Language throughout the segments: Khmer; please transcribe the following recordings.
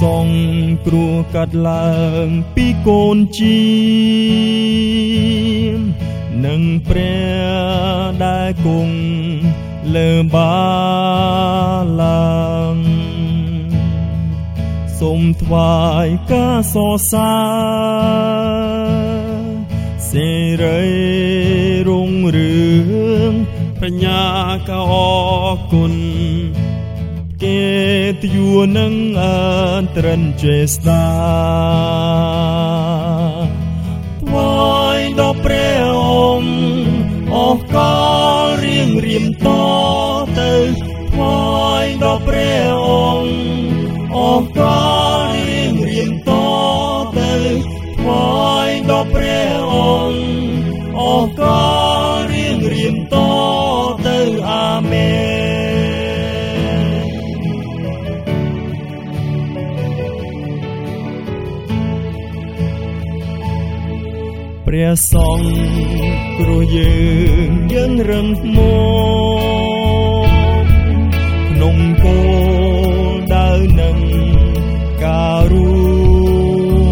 សងគ្រោះកាត់ឡើងពីកូនជីនឹងព្រះដែលគង់លើបាឡាំងសូមថ្វាយការសរសើរសេរីរុងរឿងបញ្ញាកោគុណ គេទយួនឹងអន្ត្រិនចេស្តាថ្វាយដល់ព្រះអង្គអស់កលរៀងរៀមតទៅថ្វាយដល់ព្រះអង្គអស់កលរៀងរៀមតទៅថ្វាយដល់ព្រះអង្គអស់កល ព្រះសង្ឃគ្រោះយើងយើងរឹងមកក្នុងគោលដៅនឹងការរូ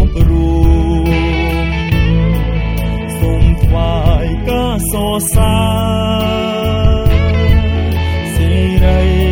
បរូបសូមថ្វាយការសរសើរសេរី